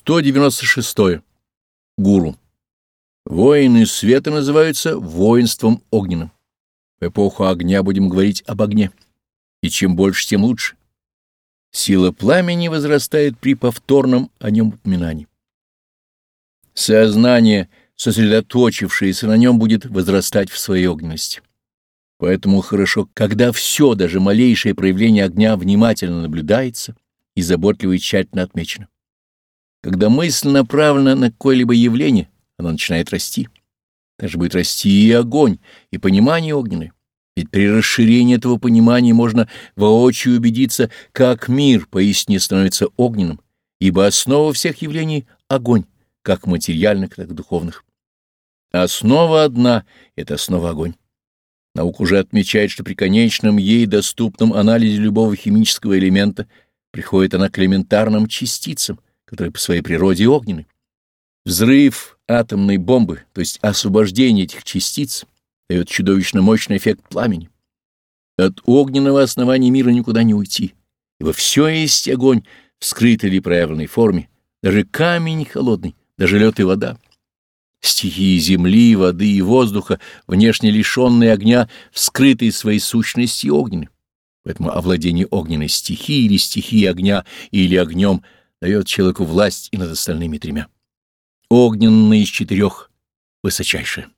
196. Гуру. Воины света называются воинством огненным. В эпоху огня будем говорить об огне. И чем больше, тем лучше. Сила пламени возрастает при повторном о нем упоминании. Сознание, сосредоточившееся на нем, будет возрастать в своей огненности. Поэтому хорошо, когда все, даже малейшее проявление огня внимательно наблюдается и заботливо и тщательно отмечено. Когда мысль направлена на какое-либо явление, оно начинает расти. Также будет расти и огонь, и понимание огненное. Ведь при расширении этого понимания можно воочию убедиться, как мир поистине становится огненным, ибо основа всех явлений — огонь, как материальных, так и духовных. Основа одна — это основа огонь. Наука уже отмечает, что при конечном ей доступном анализе любого химического элемента приходит она к элементарным частицам — которые по своей природе огненны. Взрыв атомной бомбы, то есть освобождение этих частиц, дает чудовищно мощный эффект пламени. От огненного основания мира никуда не уйти, ибо все есть огонь в скрытой или проявленной форме, даже камень холодный, даже лед и вода. Стихии земли, воды и воздуха, внешне лишенные огня, вскрытые своей сущностью огненны. Поэтому овладение огненной стихией или стихией огня или огнем — дает человеку власть и над остальными тремя. Огненная из четырех — высочайшая.